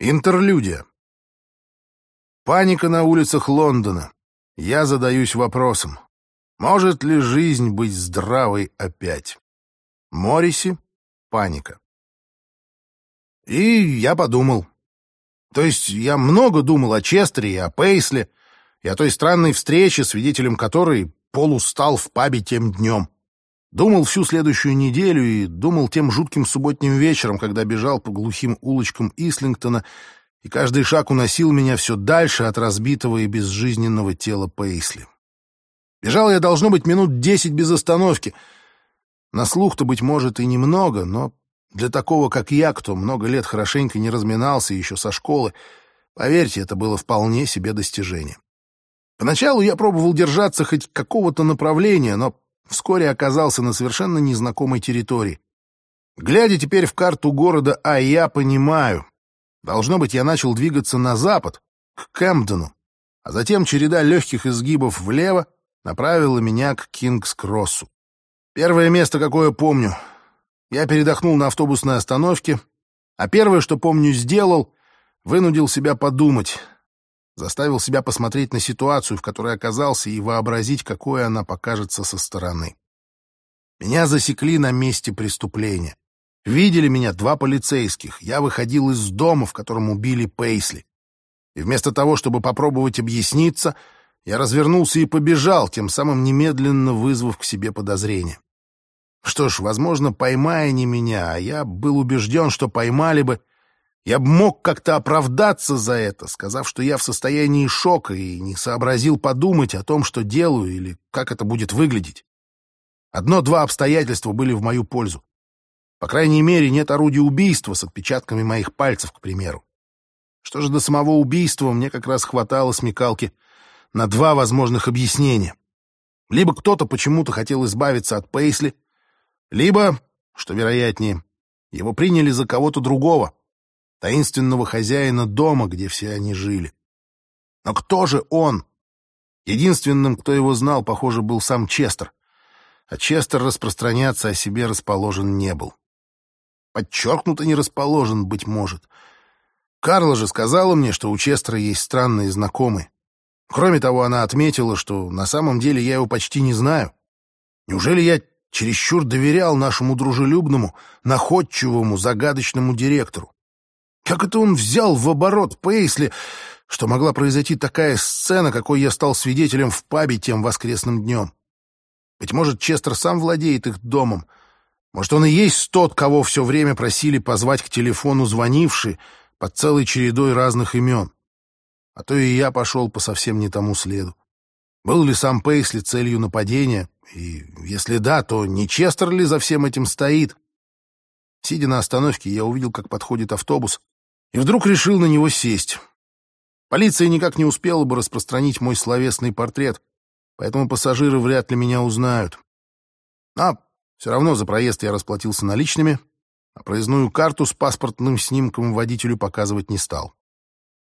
Интерлюдия. Паника на улицах Лондона. Я задаюсь вопросом, может ли жизнь быть здравой опять? Морриси. Паника. И я подумал. То есть я много думал о Честере и о Пейсле, и о той странной встрече, свидетелем которой Пол стал в пабе тем днем. Думал всю следующую неделю и думал тем жутким субботним вечером, когда бежал по глухим улочкам Ислингтона, и каждый шаг уносил меня все дальше от разбитого и безжизненного тела Пейсли. Бежал я, должно быть, минут десять без остановки. На слух-то, быть может, и немного, но для такого, как я, кто много лет хорошенько не разминался еще со школы, поверьте, это было вполне себе достижение. Поначалу я пробовал держаться хоть какого-то направления, но вскоре оказался на совершенно незнакомой территории. Глядя теперь в карту города, а я понимаю, должно быть, я начал двигаться на запад, к Кэмпдену, а затем череда легких изгибов влево направила меня к Кингс-Кроссу. Первое место, какое помню. Я передохнул на автобусной остановке, а первое, что помню, сделал, вынудил себя подумать, заставил себя посмотреть на ситуацию, в которой оказался, и вообразить, какой она покажется со стороны. Меня засекли на месте преступления. Видели меня два полицейских. Я выходил из дома, в котором убили Пейсли. И вместо того, чтобы попробовать объясниться, я развернулся и побежал, тем самым немедленно вызвав к себе подозрение. Что ж, возможно, поймая не меня, а я был убежден, что поймали бы, я бы мог как-то оправдаться за это, сказав, что я в состоянии шока и не сообразил подумать о том, что делаю или как это будет выглядеть. Одно-два обстоятельства были в мою пользу. По крайней мере, нет орудия убийства с отпечатками моих пальцев, к примеру. Что же до самого убийства, мне как раз хватало смекалки на два возможных объяснения. Либо кто-то почему-то хотел избавиться от Пейсли, либо, что вероятнее, его приняли за кого-то другого, таинственного хозяина дома, где все они жили. Но кто же он? Единственным, кто его знал, похоже, был сам Честер. А Честер распространяться о себе расположен не был. Подчеркнуто не расположен, быть может. Карла же сказала мне, что у Честера есть странные знакомые. Кроме того, она отметила, что на самом деле я его почти не знаю. Неужели я чересчур доверял нашему дружелюбному, находчивому, загадочному директору? Как это он взял в оборот Пейсли, что могла произойти такая сцена, какой я стал свидетелем в пабе тем воскресным днем? Быть может, Честер сам владеет их домом. Может, он и есть тот, кого все время просили позвать к телефону звонивший под целой чередой разных имен. А то и я пошел по совсем не тому следу. Был ли сам Пейсли целью нападения? И если да, то не Честер ли за всем этим стоит? Сидя на остановке, я увидел, как подходит автобус, и вдруг решил на него сесть. Полиция никак не успела бы распространить мой словесный портрет, поэтому пассажиры вряд ли меня узнают. А все равно за проезд я расплатился наличными, а проездную карту с паспортным снимком водителю показывать не стал.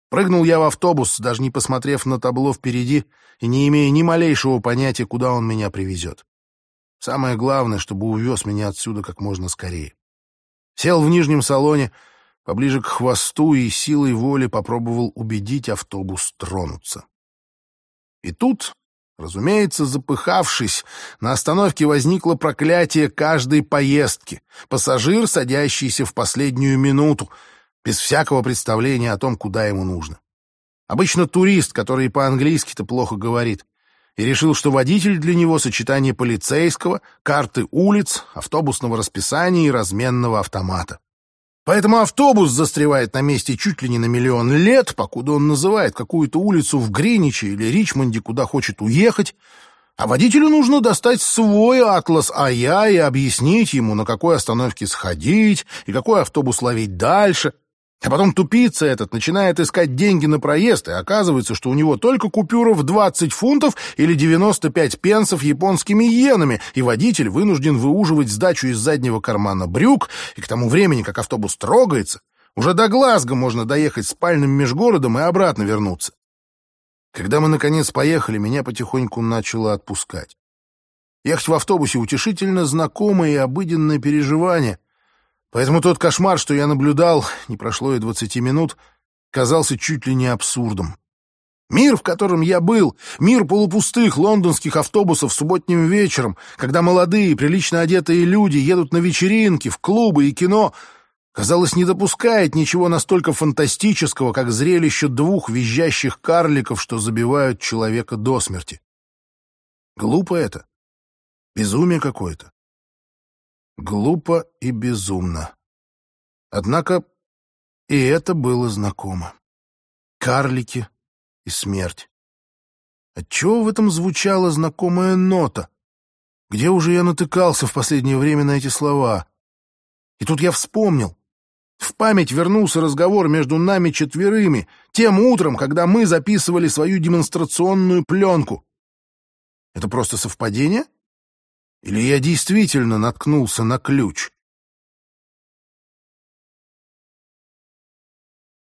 Прыгнул я в автобус, даже не посмотрев на табло впереди и не имея ни малейшего понятия, куда он меня привезет. Самое главное, чтобы увез меня отсюда как можно скорее. Сел в нижнем салоне, поближе к хвосту и силой воли попробовал убедить автобус тронуться. И тут, разумеется, запыхавшись, на остановке возникло проклятие каждой поездки. Пассажир, садящийся в последнюю минуту, без всякого представления о том, куда ему нужно. Обычно турист, который по-английски-то плохо говорит, и решил, что водитель для него сочетание полицейского, карты улиц, автобусного расписания и разменного автомата. Поэтому автобус застревает на месте чуть ли не на миллион лет, покуда он называет какую-то улицу в Гриниче или Ричмонде, куда хочет уехать, а водителю нужно достать свой атлас АЯ и объяснить ему, на какой остановке сходить и какой автобус ловить дальше — а потом тупица этот начинает искать деньги на проезд, и оказывается, что у него только купюра в 20 фунтов или 95 пенсов японскими иенами, и водитель вынужден выуживать сдачу из заднего кармана брюк, и к тому времени, как автобус трогается, уже до Глазго можно доехать спальным межгородом и обратно вернуться. Когда мы, наконец, поехали, меня потихоньку начало отпускать. Ехать в автобусе утешительно знакомое и обыденное переживание — Поэтому тот кошмар, что я наблюдал, не прошло и двадцати минут, казался чуть ли не абсурдом. Мир, в котором я был, мир полупустых лондонских автобусов субботним вечером, когда молодые, прилично одетые люди едут на вечеринки, в клубы и кино, казалось, не допускает ничего настолько фантастического, как зрелище двух визжащих карликов, что забивают человека до смерти. Глупо это. Безумие какое-то. Глупо и безумно. Однако и это было знакомо. Карлики и смерть. Отчего в этом звучала знакомая нота? Где уже я натыкался в последнее время на эти слова? И тут я вспомнил. В память вернулся разговор между нами четверыми, тем утром, когда мы записывали свою демонстрационную пленку. Это просто совпадение? Или я действительно наткнулся на ключ?